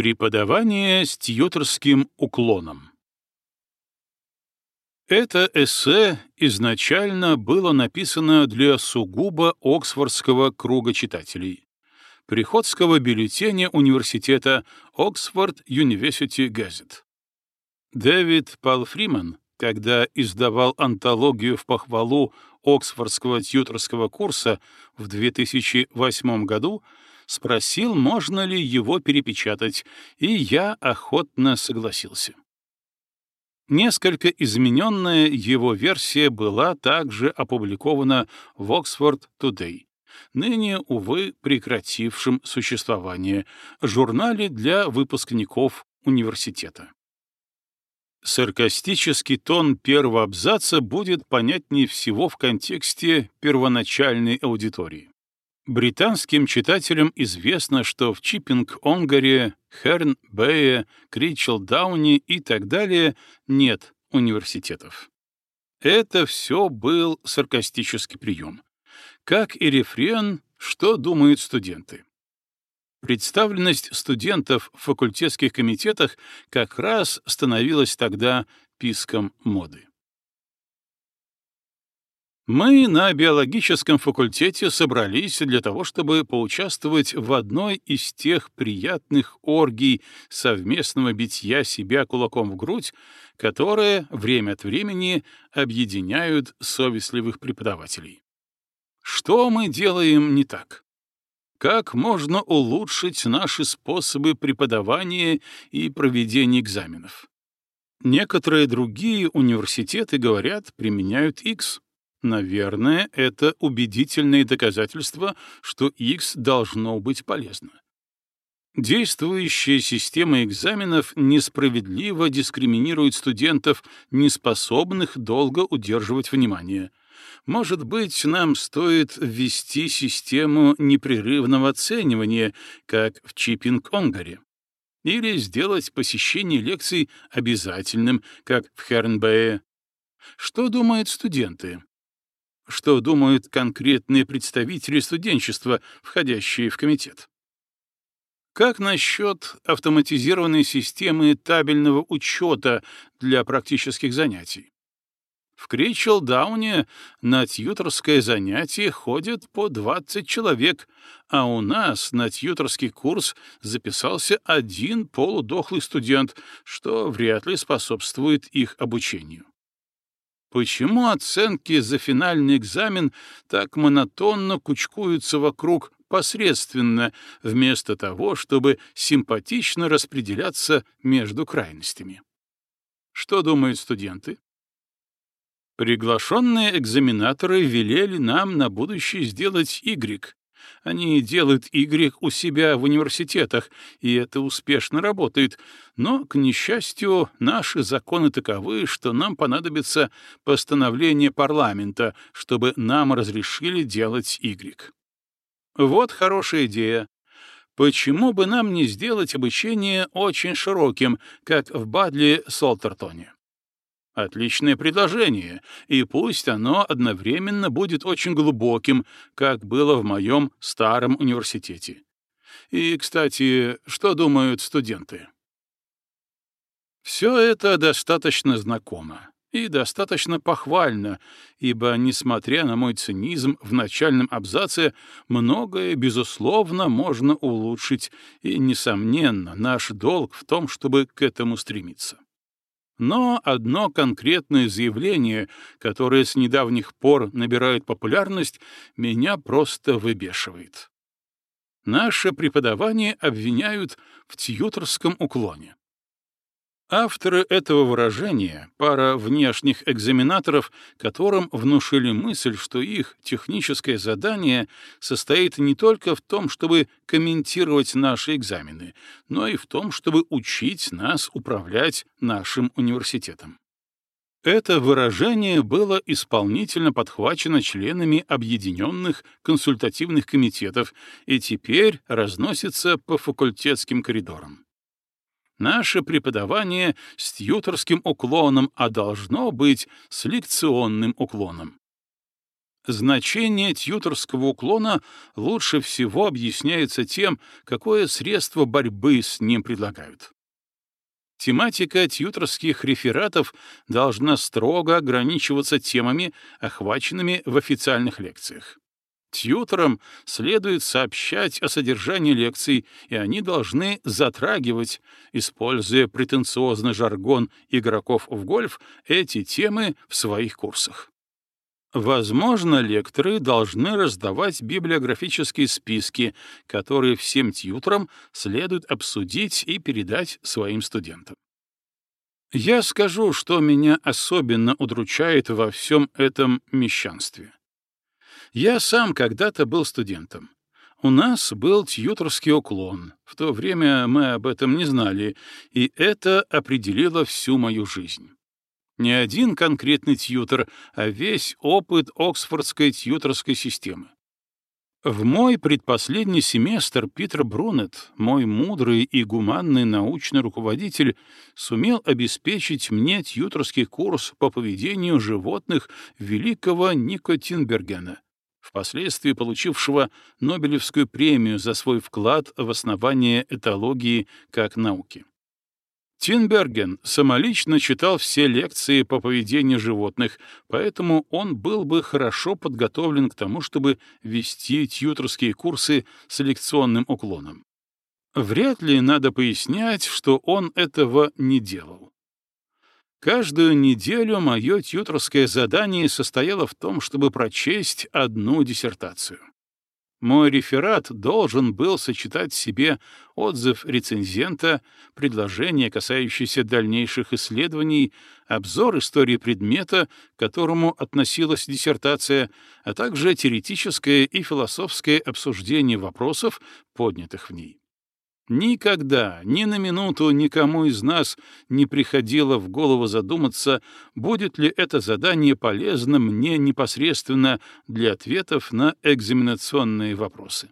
Преподавание с тьюторским уклоном. Это эссе изначально было написано для сугубо Оксфордского круга читателей, приходского бюллетеня университета Oxford University Gazette. Дэвид Пал Фриман, когда издавал антологию в похвалу Оксфордского тьюторского курса в 2008 году, спросил, можно ли его перепечатать, и я охотно согласился. Несколько измененная его версия была также опубликована в Oxford Today, ныне, увы, прекратившем существование, журнале для выпускников университета. Саркастический тон первого абзаца будет понятнее всего в контексте первоначальной аудитории. Британским читателям известно, что в Чиппинг-Онгаре, Херн-Бэе, Кричел-Дауне и так далее нет университетов. Это все был саркастический прием. Как и рефрен «Что думают студенты?». Представленность студентов в факультетских комитетах как раз становилась тогда писком моды. Мы на биологическом факультете собрались для того, чтобы поучаствовать в одной из тех приятных оргий совместного битья себя кулаком в грудь, которые время от времени объединяют совестливых преподавателей. Что мы делаем не так? Как можно улучшить наши способы преподавания и проведения экзаменов? Некоторые другие университеты говорят, применяют X. Наверное, это убедительные доказательства, что X должно быть полезно. Действующая система экзаменов несправедливо дискриминирует студентов, неспособных долго удерживать внимание. Может быть, нам стоит ввести систему непрерывного оценивания, как в Чиппинг-Онгаре? Или сделать посещение лекций обязательным, как в Хернбее? Что думают студенты? Что думают конкретные представители студенчества, входящие в комитет. Как насчет автоматизированной системы табельного учета для практических занятий? В Кричелдауне на тьюторское занятие ходят по 20 человек, а у нас на тьюторский курс записался один полудохлый студент, что вряд ли способствует их обучению. Почему оценки за финальный экзамен так монотонно кучкуются вокруг посредственно, вместо того, чтобы симпатично распределяться между крайностями? Что думают студенты? Приглашенные экзаменаторы велели нам на будущее сделать Y, они делают Y у себя в университетах, и это успешно работает. Но, к несчастью, наши законы таковы, что нам понадобится постановление парламента, чтобы нам разрешили делать Y. Вот хорошая идея. Почему бы нам не сделать обучение очень широким, как в Бадли Солтертоне? Отличное предложение, и пусть оно одновременно будет очень глубоким, как было в моем старом университете. И, кстати, что думают студенты? Все это достаточно знакомо и достаточно похвально, ибо, несмотря на мой цинизм в начальном абзаце, многое, безусловно, можно улучшить, и, несомненно, наш долг в том, чтобы к этому стремиться. Но одно конкретное заявление, которое с недавних пор набирает популярность, меня просто выбешивает. Наше преподавание обвиняют в тьюторском уклоне. Авторы этого выражения — пара внешних экзаменаторов, которым внушили мысль, что их техническое задание состоит не только в том, чтобы комментировать наши экзамены, но и в том, чтобы учить нас управлять нашим университетом. Это выражение было исполнительно подхвачено членами объединенных консультативных комитетов и теперь разносится по факультетским коридорам. Наше преподавание с тьюторским уклоном, а должно быть с лекционным уклоном. Значение тьюторского уклона лучше всего объясняется тем, какое средство борьбы с ним предлагают. Тематика тьюторских рефератов должна строго ограничиваться темами, охваченными в официальных лекциях. Тьюторам следует сообщать о содержании лекций, и они должны затрагивать, используя претенциозный жаргон игроков в гольф, эти темы в своих курсах. Возможно, лекторы должны раздавать библиографические списки, которые всем тьюторам следует обсудить и передать своим студентам. Я скажу, что меня особенно удручает во всем этом мещанстве. Я сам когда-то был студентом. У нас был тьюторский уклон. В то время мы об этом не знали, и это определило всю мою жизнь. Не один конкретный тьютер, а весь опыт Оксфордской тьюторской системы. В мой предпоследний семестр Питер Брунет, мой мудрый и гуманный научный руководитель, сумел обеспечить мне тьюторский курс по поведению животных великого Нико Тинбергена, впоследствии получившего Нобелевскую премию за свой вклад в основание этологии как науки. Тинберген самолично читал все лекции по поведению животных, поэтому он был бы хорошо подготовлен к тому, чтобы вести тьюторские курсы с лекционным уклоном. Вряд ли надо пояснять, что он этого не делал. Каждую неделю мое тьюторское задание состояло в том, чтобы прочесть одну диссертацию. Мой реферат должен был сочетать в себе отзыв рецензента, предложение, касающееся дальнейших исследований, обзор истории предмета, к которому относилась диссертация, а также теоретическое и философское обсуждение вопросов, поднятых в ней. Никогда, ни на минуту никому из нас не приходило в голову задуматься, будет ли это задание полезно мне непосредственно для ответов на экзаменационные вопросы.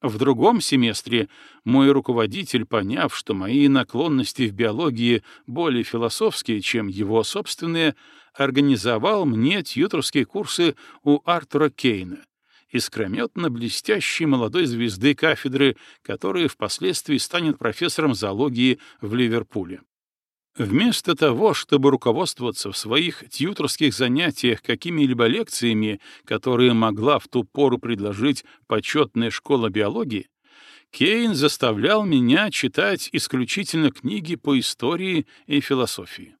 В другом семестре мой руководитель, поняв, что мои наклонности в биологии более философские, чем его собственные, организовал мне тьюторские курсы у Артура Кейна, искрометно блестящей молодой звезды кафедры, которая впоследствии станет профессором зоологии в Ливерпуле. Вместо того, чтобы руководствоваться в своих тьюторских занятиях какими-либо лекциями, которые могла в ту пору предложить почетная школа биологии, Кейн заставлял меня читать исключительно книги по истории и философии.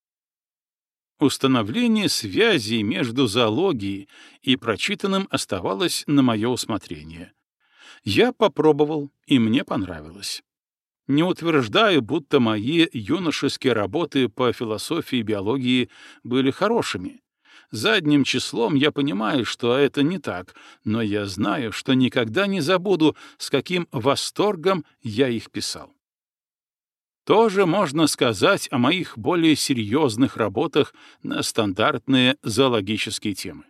Установление связи между зоологией и прочитанным оставалось на мое усмотрение. Я попробовал, и мне понравилось. Не утверждаю, будто мои юношеские работы по философии и биологии были хорошими. Задним числом я понимаю, что это не так, но я знаю, что никогда не забуду, с каким восторгом я их писал. Тоже можно сказать о моих более серьезных работах на стандартные зоологические темы.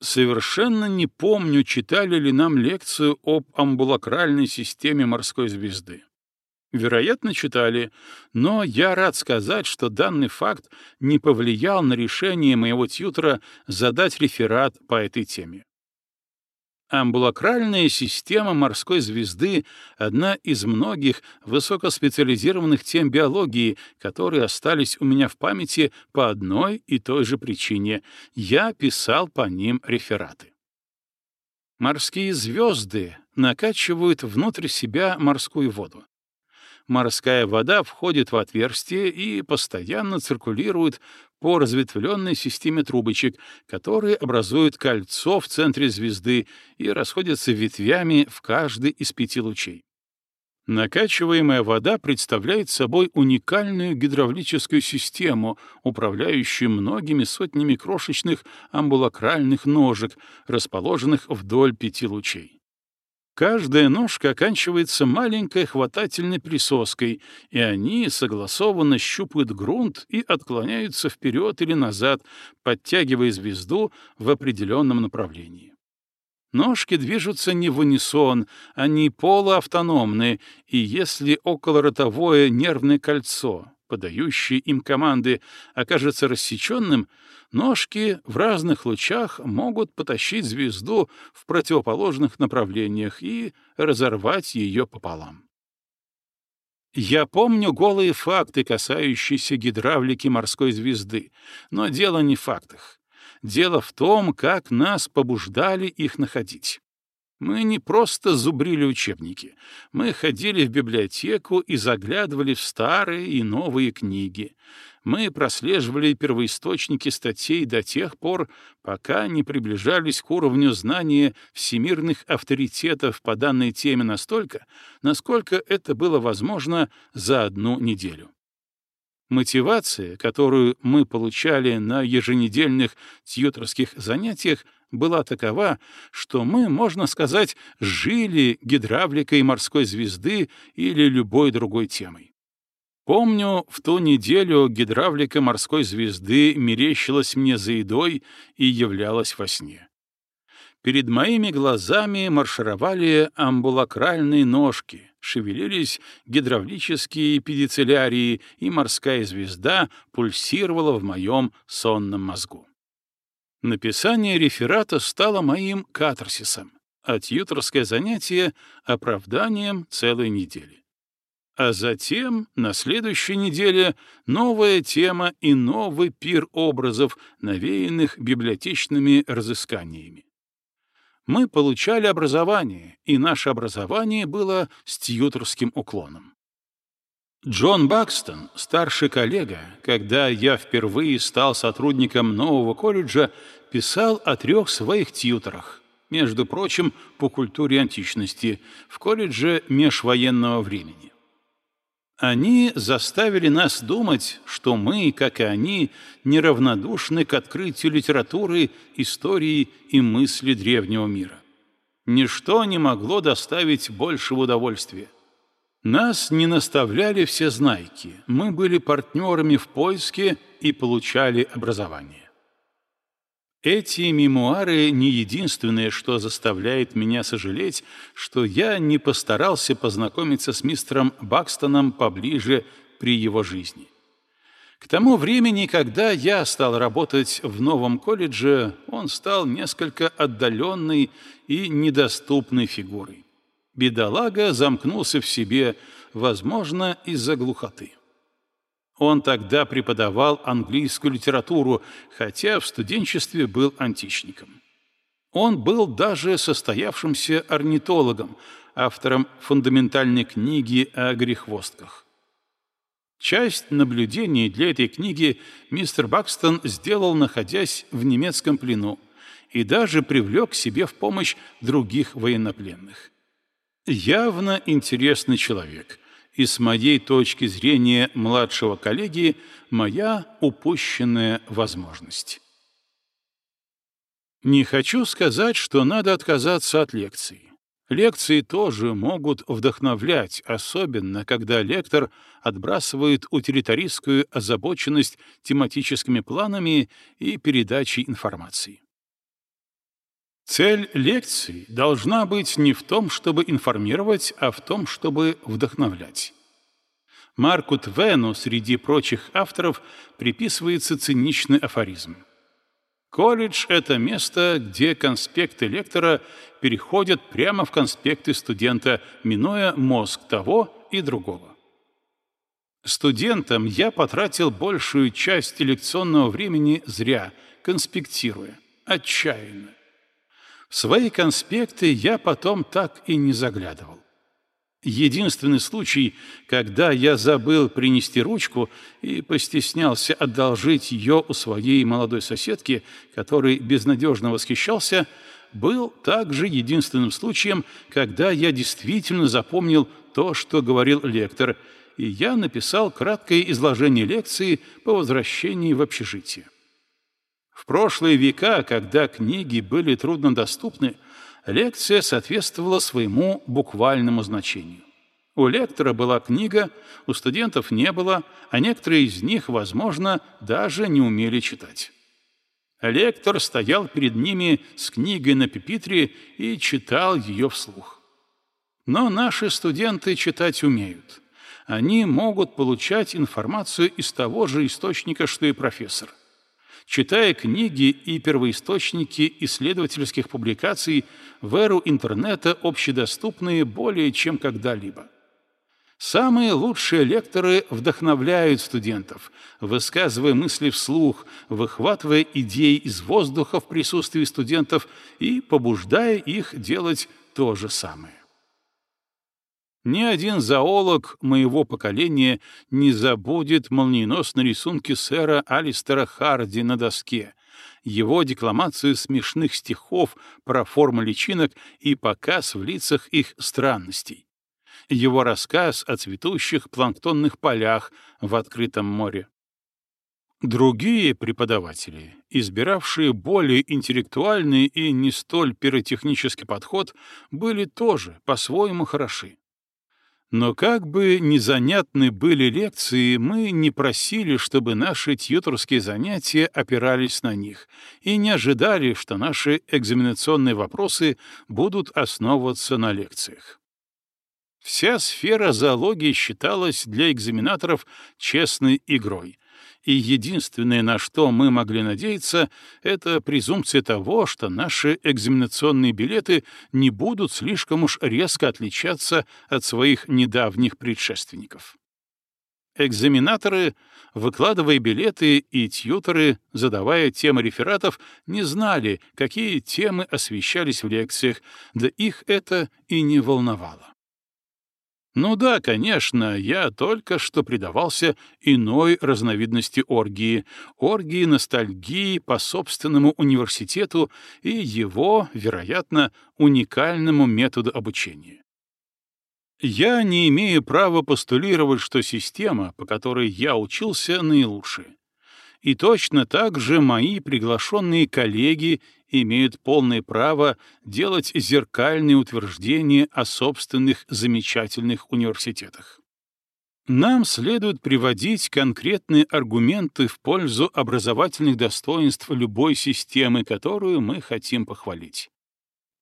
Совершенно не помню, читали ли нам лекцию об амбулакральной системе морской звезды. Вероятно, читали, но я рад сказать, что данный факт не повлиял на решение моего тьютера задать реферат по этой теме. Амбулакральная система морской звезды — одна из многих высокоспециализированных тем биологии, которые остались у меня в памяти по одной и той же причине. Я писал по ним рефераты. Морские звезды накачивают внутрь себя морскую воду морская вода входит в отверстие и постоянно циркулирует по разветвленной системе трубочек, которые образуют кольцо в центре звезды и расходятся ветвями в каждый из пяти лучей. Накачиваемая вода представляет собой уникальную гидравлическую систему, управляющую многими сотнями крошечных амбулакральных ножек, расположенных вдоль пяти лучей. Каждая ножка оканчивается маленькой хватательной присоской, и они согласованно щупают грунт и отклоняются вперед или назад, подтягивая звезду в определенном направлении. Ножки движутся не в унисон, они полуавтономны, и если околоротовое нервное кольцо, подающий им команды, окажется рассеченным, ножки в разных лучах могут потащить звезду в противоположных направлениях и разорвать ее пополам. Я помню голые факты, касающиеся гидравлики морской звезды, но дело не в фактах. Дело в том, как нас побуждали их находить. Мы не просто зубрили учебники. Мы ходили в библиотеку и заглядывали в старые и новые книги. Мы прослеживали первоисточники статей до тех пор, пока не приближались к уровню знания всемирных авторитетов по данной теме настолько, насколько это было возможно за одну неделю. Мотивация, которую мы получали на еженедельных тьюторских занятиях, была такова, что мы, можно сказать, жили гидравликой морской звезды или любой другой темой. Помню, в ту неделю гидравлика морской звезды мерещилась мне за едой и являлась во сне. Перед моими глазами маршировали амбулакральные ножки, шевелились гидравлические педицелярии, и морская звезда пульсировала в моем сонном мозгу. Написание реферата стало моим катарсисом, а тьюторское занятие — оправданием целой недели. А затем, на следующей неделе, новая тема и новый пир образов, навеянных библиотечными разысканиями. Мы получали образование, и наше образование было с тьюторским уклоном. Джон Бакстон, старший коллега, когда я впервые стал сотрудником нового колледжа, писал о трех своих тьюторах, между прочим, по культуре античности, в колледже межвоенного времени. Они заставили нас думать, что мы, как и они, неравнодушны к открытию литературы, истории и мысли древнего мира. Ничто не могло доставить большего удовольствия. Нас не наставляли все знайки, мы были партнерами в поиске и получали образование. Эти мемуары не единственное, что заставляет меня сожалеть, что я не постарался познакомиться с мистером Бакстоном поближе при его жизни. К тому времени, когда я стал работать в новом колледже, он стал несколько отдаленной и недоступной фигурой. Бедолага замкнулся в себе, возможно, из-за глухоты. Он тогда преподавал английскую литературу, хотя в студенчестве был античником. Он был даже состоявшимся орнитологом, автором фундаментальной книги о грехвостках. Часть наблюдений для этой книги мистер Бакстон сделал, находясь в немецком плену, и даже привлек к себе в помощь других военнопленных. Явно интересный человек, и с моей точки зрения младшего коллеги моя упущенная возможность. Не хочу сказать, что надо отказаться от лекций. Лекции тоже могут вдохновлять, особенно когда лектор отбрасывает утилитаристскую озабоченность тематическими планами и передачей информации. Цель лекций должна быть не в том, чтобы информировать, а в том, чтобы вдохновлять. Марку Твену среди прочих авторов приписывается циничный афоризм. Колледж — это место, где конспекты лектора переходят прямо в конспекты студента, минуя мозг того и другого. Студентам я потратил большую часть лекционного времени зря, конспектируя, отчаянно. Свои конспекты я потом так и не заглядывал. Единственный случай, когда я забыл принести ручку и постеснялся одолжить ее у своей молодой соседки, который безнадежно восхищался, был также единственным случаем, когда я действительно запомнил то, что говорил лектор, и я написал краткое изложение лекции по возвращении в общежитие. В прошлые века, когда книги были труднодоступны, лекция соответствовала своему буквальному значению. У лектора была книга, у студентов не было, а некоторые из них, возможно, даже не умели читать. Лектор стоял перед ними с книгой на пепитре и читал ее вслух. Но наши студенты читать умеют. Они могут получать информацию из того же источника, что и профессор. Читая книги и первоисточники исследовательских публикаций в эру интернета общедоступные более чем когда-либо. Самые лучшие лекторы вдохновляют студентов, высказывая мысли вслух, выхватывая идеи из воздуха в присутствии студентов и побуждая их делать то же самое. Ни один зоолог моего поколения не забудет молниеносные рисунки сэра Алистера Харди на доске, его декламацию смешных стихов про формы личинок и показ в лицах их странностей, его рассказ о цветущих планктонных полях в открытом море. Другие преподаватели, избиравшие более интеллектуальный и не столь пиротехнический подход, были тоже по-своему хороши. Но как бы незанятны были лекции, мы не просили, чтобы наши тьюторские занятия опирались на них, и не ожидали, что наши экзаменационные вопросы будут основываться на лекциях. Вся сфера зоологии считалась для экзаменаторов честной игрой, и единственное, на что мы могли надеяться, это презумпция того, что наши экзаменационные билеты не будут слишком уж резко отличаться от своих недавних предшественников. Экзаменаторы, выкладывая билеты, и тьюторы, задавая темы рефератов, не знали, какие темы освещались в лекциях, да их это и не волновало. Ну да, конечно, я только что предавался иной разновидности оргии, оргии ностальгии по собственному университету и его, вероятно, уникальному методу обучения. Я не имею права постулировать, что система, по которой я учился, наилучшая. И точно так же мои приглашенные коллеги имеют полное право делать зеркальные утверждения о собственных замечательных университетах. Нам следует приводить конкретные аргументы в пользу образовательных достоинств любой системы, которую мы хотим похвалить.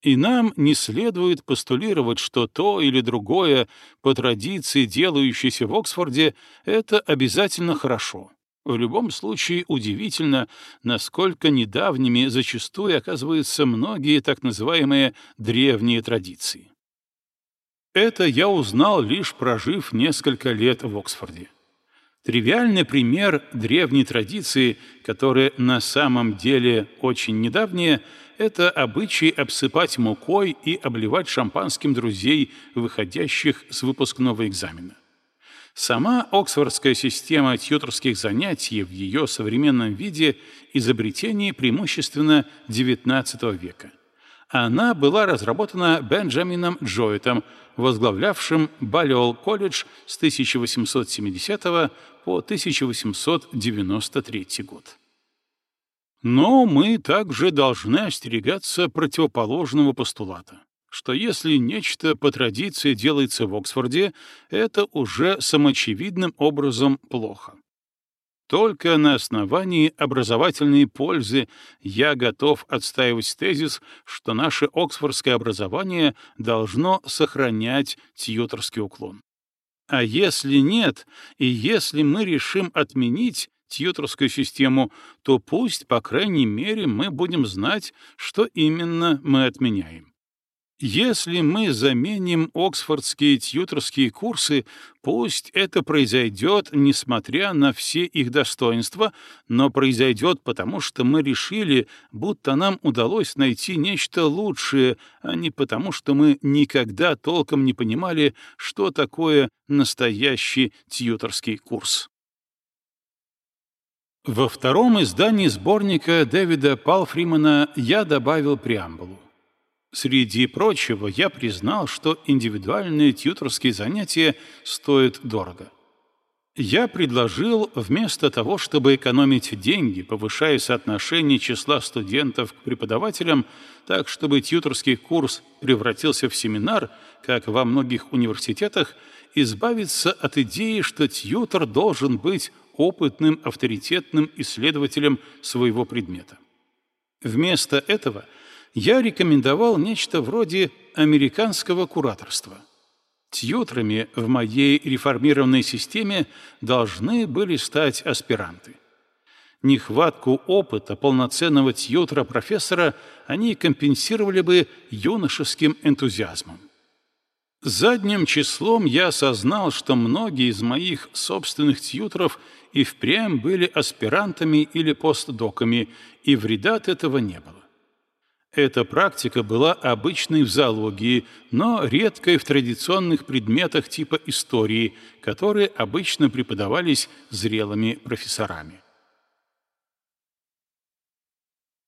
И нам не следует постулировать, что то или другое, по традиции делающееся в Оксфорде, это обязательно хорошо. В любом случае удивительно, насколько недавними зачастую оказываются многие так называемые древние традиции. Это я узнал, лишь прожив несколько лет в Оксфорде. Тривиальный пример древней традиции, которая на самом деле очень недавняя, это обычай обсыпать мукой и обливать шампанским друзей, выходящих с выпускного экзамена. Сама Оксфордская система тьюторских занятий в ее современном виде — изобретение преимущественно XIX века. Она была разработана Бенджамином Джоэтом, возглавлявшим Балиол колледж с 1870 по 1893 год. Но мы также должны остерегаться противоположного постулата что если нечто по традиции делается в Оксфорде, это уже самоочевидным образом плохо. Только на основании образовательной пользы я готов отстаивать тезис, что наше оксфордское образование должно сохранять тьюторский уклон. А если нет, и если мы решим отменить тьюторскую систему, то пусть, по крайней мере, мы будем знать, что именно мы отменяем. Если мы заменим оксфордские тьюторские курсы, пусть это произойдет, несмотря на все их достоинства, но произойдет потому, что мы решили, будто нам удалось найти нечто лучшее, а не потому, что мы никогда толком не понимали, что такое настоящий тьюторский курс. Во втором издании сборника Дэвида Палфримана я добавил преамбулу. Среди прочего, я признал, что индивидуальные тьюторские занятия стоят дорого. Я предложил, вместо того, чтобы экономить деньги, повышая соотношение числа студентов к преподавателям, так, чтобы тьюторский курс превратился в семинар, как во многих университетах, избавиться от идеи, что тьютор должен быть опытным, авторитетным исследователем своего предмета. Вместо этого – я рекомендовал нечто вроде американского кураторства. Тьютерами в моей реформированной системе должны были стать аспиранты. Нехватку опыта полноценного тьютера-профессора они компенсировали бы юношеским энтузиазмом. Задним числом я осознал, что многие из моих собственных тьютеров и впрямь были аспирантами или постдоками, и вреда от этого не было. Эта практика была обычной в зоологии, но редкой в традиционных предметах типа истории, которые обычно преподавались зрелыми профессорами.